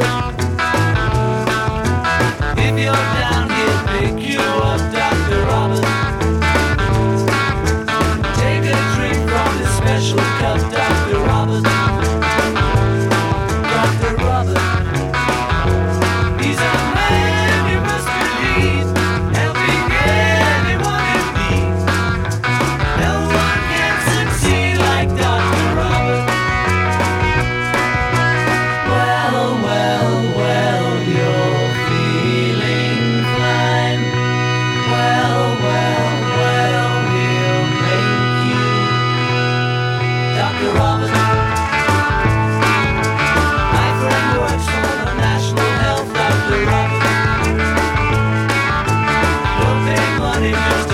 Bye. running.